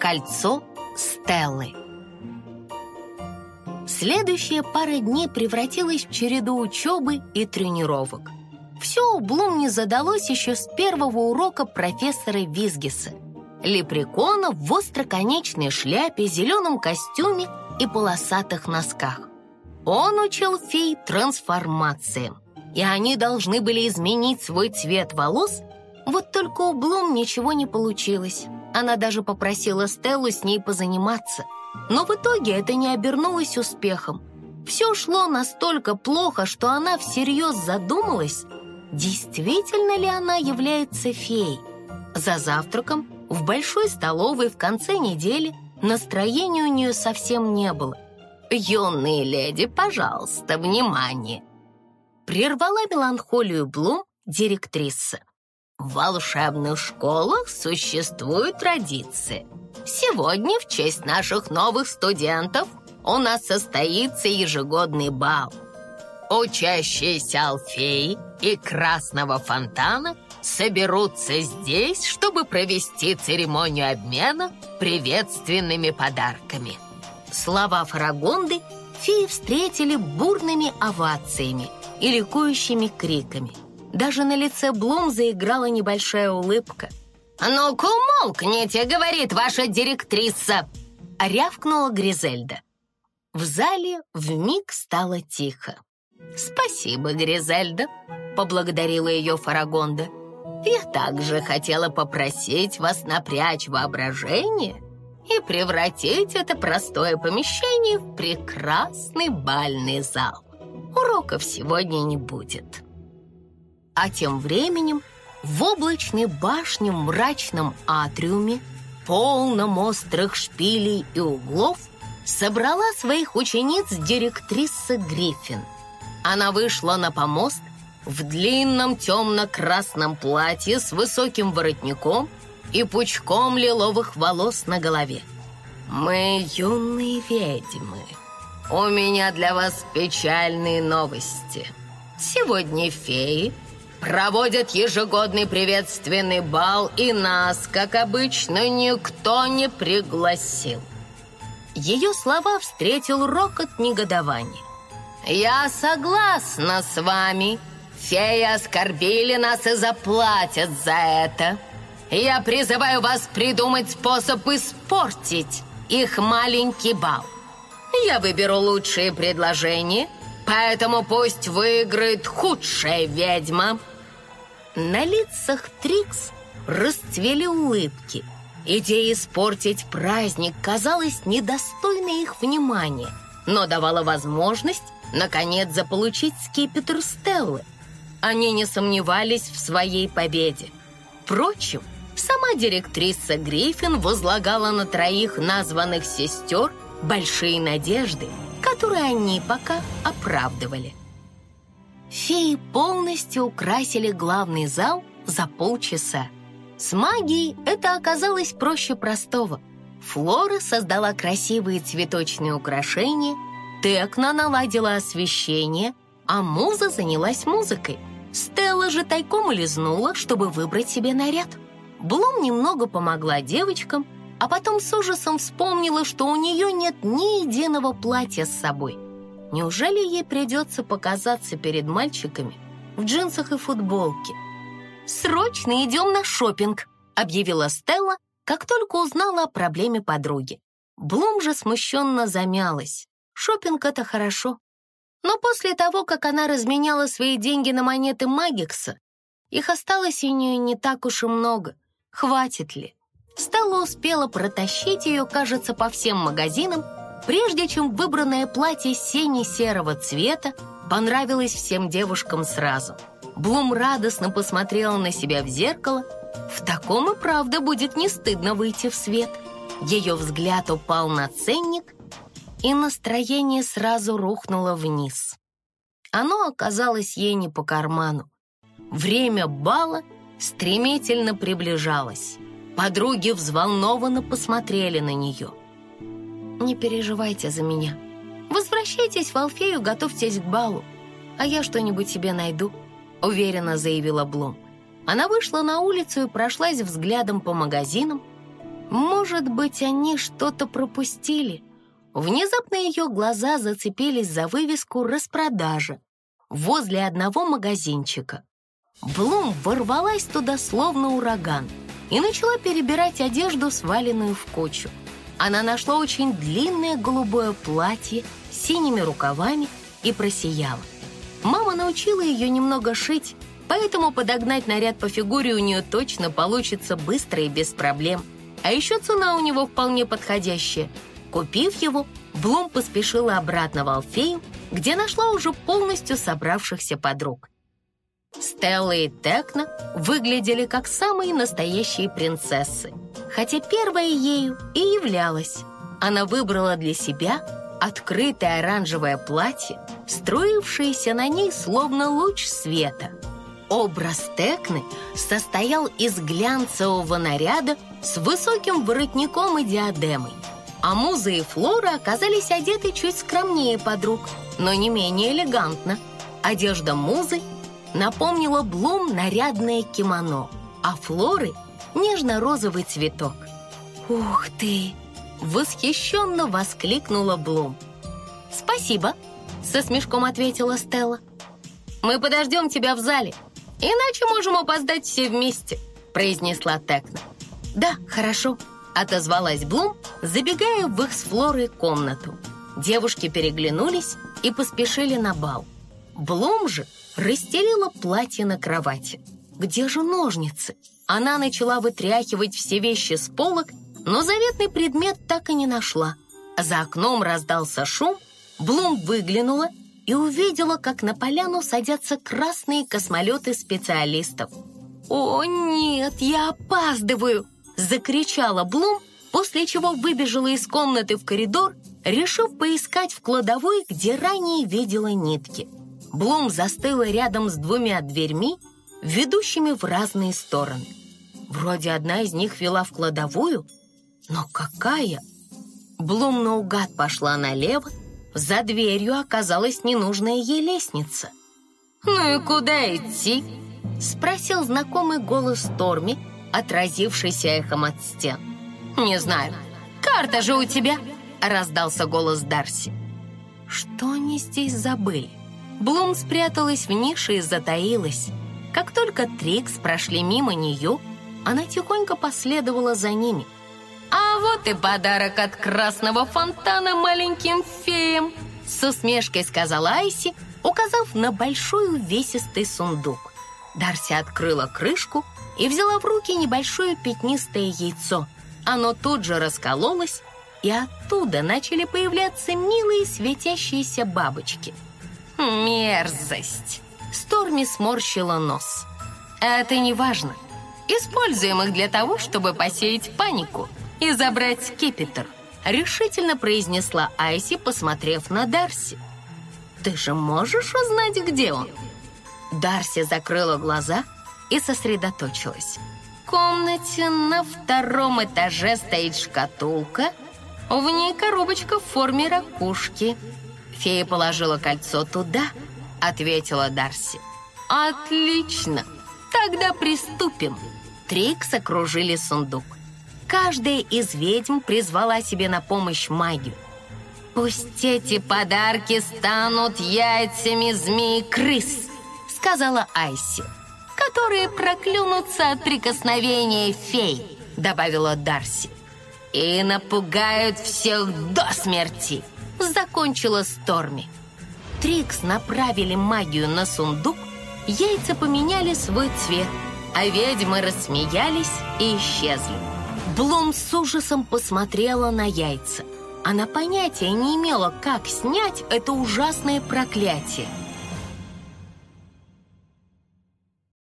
Кольцо Стеллы. Следующая пара дней превратилась в череду учебы и тренировок. Все у Блум не задалось еще с первого урока профессора Визгиса. Лепрекона в остроконечной шляпе, зеленом костюме и полосатых носках. Он учил фей трансформациям, и они должны были изменить свой цвет волос, вот только у Блум ничего не получилось. Она даже попросила Стеллу с ней позаниматься. Но в итоге это не обернулось успехом. Все шло настолько плохо, что она всерьез задумалась, действительно ли она является феей. За завтраком в большой столовой в конце недели настроения у нее совсем не было. «Юные леди, пожалуйста, внимание!» Прервала меланхолию Блум директриса. В волшебных школах существуют традиции. Сегодня в честь наших новых студентов у нас состоится ежегодный бал. Учащиеся Алфеи и Красного Фонтана соберутся здесь, чтобы провести церемонию обмена приветственными подарками. Слова Фарагонды феи встретили бурными овациями и ликующими криками – даже на лице Блум заиграла небольшая улыбка. «Ну-ка умолкните!» — говорит ваша директриса! Рявкнула Гризельда. В зале вмиг стало тихо. «Спасибо, Гризельда», — поблагодарила ее Фарагонда. «Я также хотела попросить вас напрячь воображение и превратить это простое помещение в прекрасный бальный зал. Уроков сегодня не будет». А тем временем в облачной башне мрачном атриуме, полном острых шпилей и углов, собрала своих учениц директриса Гриффин. Она вышла на помост в длинном темно-красном платье с высоким воротником и пучком лиловых волос на голове. «Мы юные ведьмы. У меня для вас печальные новости. Сегодня феи проводят ежегодный приветственный бал, и нас, как обычно, никто не пригласил. Ее слова встретил рокот негодования. «Я согласна с вами. Феи оскорбили нас и заплатят за это. Я призываю вас придумать способ испортить их маленький бал. Я выберу лучшие предложения, поэтому пусть выиграет худшая ведьма». На лицах Трикс расцвели улыбки. Идея испортить праздник казалась недостойной их внимания, но давала возможность, наконец, заполучить скипетр Стеллы. Они не сомневались в своей победе. Впрочем, сама директриса Гриффин возлагала на троих названных сестер большие надежды, которые они пока оправдывали. Феи полностью украсили главный зал за полчаса. С магией это оказалось проще простого. Флора создала красивые цветочные украшения, Текна наладила освещение, а Муза занялась музыкой. Стелла же тайком лизнула, чтобы выбрать себе наряд. Блум немного помогла девочкам, а потом с ужасом вспомнила, что у нее нет ни единого платья с собой – Неужели ей придется показаться перед мальчиками в джинсах и футболке? «Срочно идем на шопинг, объявила Стелла, как только узнала о проблеме подруги. Блум же смущенно замялась. Шопинг это хорошо. Но после того, как она разменяла свои деньги на монеты Магикса, их осталось у нее не так уж и много. Хватит ли? Стелла успела протащить ее, кажется, по всем магазинам, прежде чем выбранное платье сине-серого цвета понравилось всем девушкам сразу. Блум радостно посмотрела на себя в зеркало. В таком и правда будет не стыдно выйти в свет. Ее взгляд упал на ценник, и настроение сразу рухнуло вниз. Оно оказалось ей не по карману. Время бала стремительно приближалось. Подруги взволнованно посмотрели на нее – не переживайте за меня. Возвращайтесь в Алфею, готовьтесь к балу, а я что-нибудь себе найду», — уверенно заявила Блум. Она вышла на улицу и прошлась взглядом по магазинам. Может быть, они что-то пропустили? Внезапно ее глаза зацепились за вывеску «Распродажа» возле одного магазинчика. Блум ворвалась туда словно ураган и начала перебирать одежду, сваленную в кучу. Она нашла очень длинное голубое платье с синими рукавами и просияла. Мама научила ее немного шить, поэтому подогнать наряд по фигуре у нее точно получится быстро и без проблем. А еще цена у него вполне подходящая. Купив его, Блум поспешила обратно в Алфею, где нашла уже полностью собравшихся подруг. Стелла и Текна выглядели как самые настоящие принцессы, хотя первая ею и являлась. Она выбрала для себя открытое оранжевое платье, струившееся на ней словно луч света. Образ Текны состоял из глянцевого наряда с высоким воротником и диадемой, а Муза и Флора оказались одеты чуть скромнее подруг, но не менее элегантно. Одежда Музы напомнила Блум нарядное кимоно, а Флоры — нежно-розовый цветок. «Ух ты!» — восхищенно воскликнула Блум. «Спасибо!» — со смешком ответила Стелла. «Мы подождем тебя в зале, иначе можем опоздать все вместе», — произнесла Текна. «Да, хорошо», — отозвалась Блум, забегая в их с Флорой комнату. Девушки переглянулись и поспешили на бал. Блум же расстелила платье на кровати. Где же ножницы? Она начала вытряхивать все вещи с полок, но заветный предмет так и не нашла. За окном раздался шум, Блум выглянула и увидела, как на поляну садятся красные космолеты специалистов. «О, нет, я опаздываю!» — закричала Блум, после чего выбежала из комнаты в коридор, решив поискать в кладовой, где ранее видела нитки. Блум застыла рядом с двумя дверьми, ведущими в разные стороны. Вроде одна из них вела в кладовую, но какая? Блум наугад пошла налево, за дверью оказалась ненужная ей лестница. «Ну и куда идти?» — спросил знакомый голос Торми, отразившийся эхом от стен. «Не знаю. Карта же у тебя!» — раздался голос Дарси. «Что они здесь забыли?» Блум спряталась в нише и затаилась. Как только Трикс прошли мимо нее, она тихонько последовала за ними. «А вот и подарок от красного фонтана маленьким феям!» С усмешкой сказала Айси, указав на большой увесистый сундук. Дарси открыла крышку и взяла в руки небольшое пятнистое яйцо. Оно тут же раскололось, и оттуда начали появляться милые светящиеся бабочки – «Мерзость!» Сторми сморщила нос. «Это не важно. Используем их для того, чтобы посеять панику и забрать скипетр», решительно произнесла Айси, посмотрев на Дарси. «Ты же можешь узнать, где он?» Дарси закрыла глаза и сосредоточилась. В комнате на втором этаже стоит шкатулка, в ней коробочка в форме ракушки – Фея положила кольцо туда, ответила Дарси. Отлично, тогда приступим. Трикс окружили сундук. Каждая из ведьм призвала себе на помощь магию. «Пусть эти подарки станут яйцами змей-крыс», сказала Айси, «которые проклюнутся от прикосновения фей», добавила Дарси, «и напугают всех до смерти» закончила Сторми. Трикс направили магию на сундук, яйца поменяли свой цвет, а ведьмы рассмеялись и исчезли. Блум с ужасом посмотрела на яйца. Она понятия не имела, как снять это ужасное проклятие.